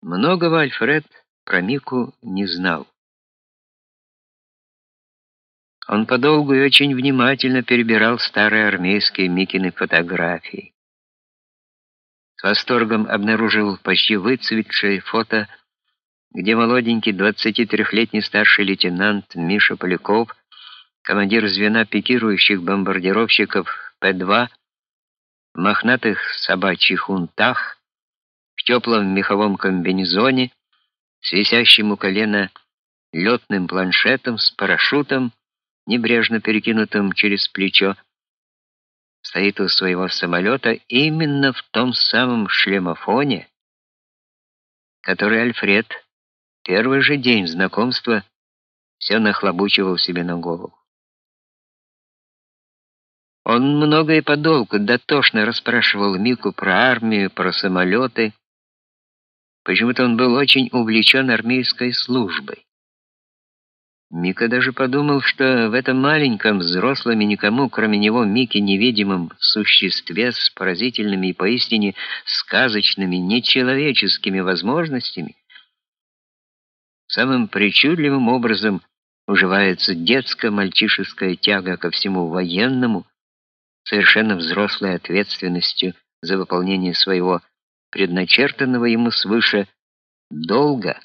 Многого Альфред про Мику не знал. Он подолгу и очень внимательно перебирал старые армейские Микины фотографии. С восторгом обнаружил почти выцветшее фото, где молоденький 23-летний старший лейтенант Миша Поляков, командир звена пикирующих бомбардировщиков П-2, в мохнатых собачьих унтах, теплом меховом комбинезоне, с висящим у колена летным планшетом с парашютом, небрежно перекинутым через плечо, стоит у своего самолета именно в том самом шлемофоне, который Альфред первый же день знакомства все нахлобучивал себе на голову. Он много и подолгу дотошно расспрашивал Мику про армию, про самолеты. Почему-то он был очень увлечен армейской службой. Мика даже подумал, что в этом маленьком, взрослом и никому, кроме него, Мике невидимом существе с поразительными и поистине сказочными, нечеловеческими возможностями, самым причудливым образом уживается детско-мальчишеская тяга ко всему военному, совершенно взрослой ответственностью за выполнение своего предначертанного ему свыше долга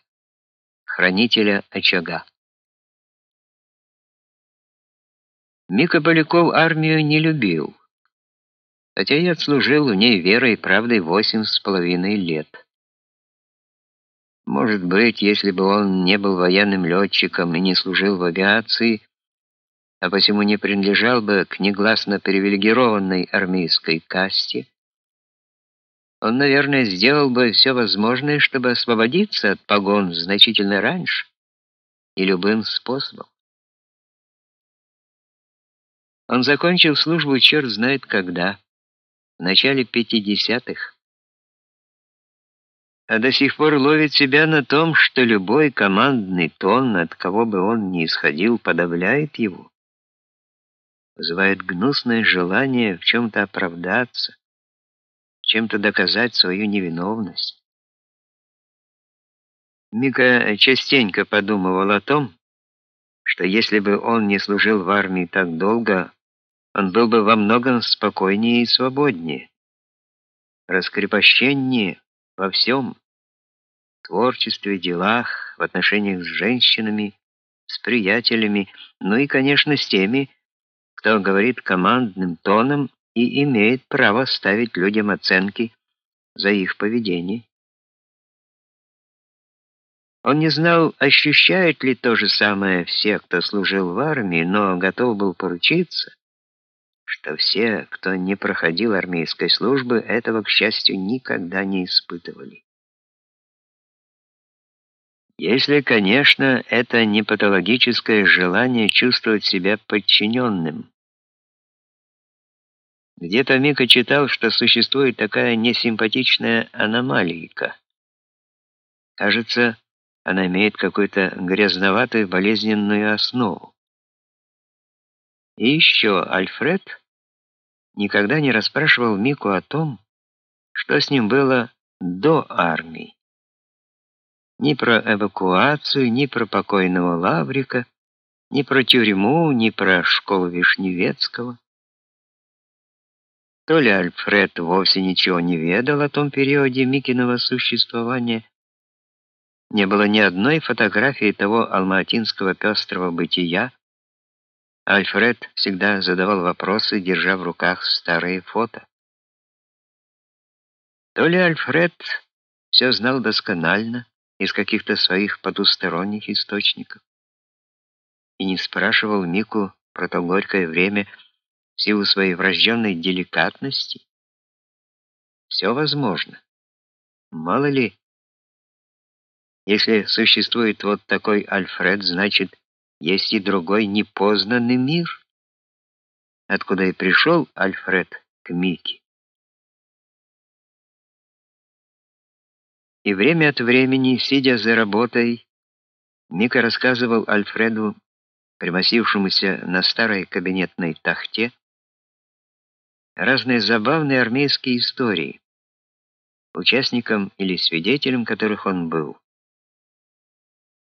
хранителя очага. Мика Поляков армию не любил, хотя и отслужил в ней верой и правдой восемь с половиной лет. Может быть, если бы он не был военным летчиком и не служил в авиации, а посему не принадлежал бы к негласно привилегированной армейской касте, он, наверное, сделал бы все возможное, чтобы освободиться от погон значительно раньше и любым способом. Он закончил службу черт знает когда, в начале 50-х. А до сих пор ловит себя на том, что любой командный тон, от кого бы он ни исходил, подавляет его. Вызывает гнусное желание в чем-то оправдаться, чем-то доказать свою невиновность. Мика частенько подумывал о том, что если бы он не служил в армии так долго, он был бы во многом спокойнее и свободнее, раскрепощеннее во всем, в творчестве, делах, в отношениях с женщинами, с приятелями, ну и, конечно, с теми, кто говорит командным тоном и имеет право ставить людям оценки за их поведение. Он не знал, ощущают ли то же самое все, кто служил в армии, но готов был поручиться, что все, кто не проходил армейской службы, этого, к счастью, никогда не испытывали. Если, конечно, это не патологическое желание чувствовать себя подчиненным. Где-то Мика читал, что существует такая несимпатичная аномалийка. Кажется, она имеет какую-то грязноватую болезненную основу. И еще Альфред никогда не расспрашивал Мику о том, что с ним было до армии. Ни про эвакуацию, ни про покойного Лаврика, ни про тюрьму, ни про школу Вишневецкого. То ли Альфред вовсе ничего не ведал о том периоде Микиного существования, не было ни одной фотографии того алматинского пестрого бытия. Альфред всегда задавал вопросы, держа в руках старые фото. То ли Альфред все знал досконально из каких-то своих потусторонних источников и не спрашивал Мику про то горькое время в силу своей врожденной деликатности. Все возможно. Мало ли, если существует вот такой Альфред, значит, есть и другой непознанный мир, откуда и пришел Альфред к Мике. И время от времени, сидя за работой, Мика рассказывал Альфреду, примосившемуся на старой кабинетной тахте, разные забавные армейские истории участником или свидетелем которых он был.